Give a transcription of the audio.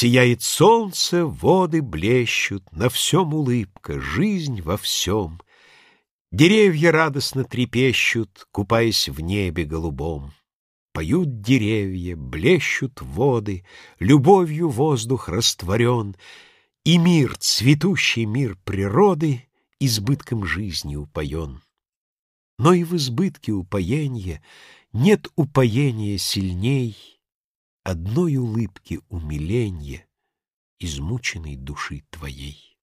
Сияет солнце, воды блещут, На всем улыбка, жизнь во всем. Деревья радостно трепещут, Купаясь в небе голубом. Поют деревья, блещут воды, Любовью воздух растворен, И мир, цветущий мир природы, Избытком жизни упоен. Но и в избытке упоенья Нет упоения сильней Одной улыбки умиленья Измученной души твоей.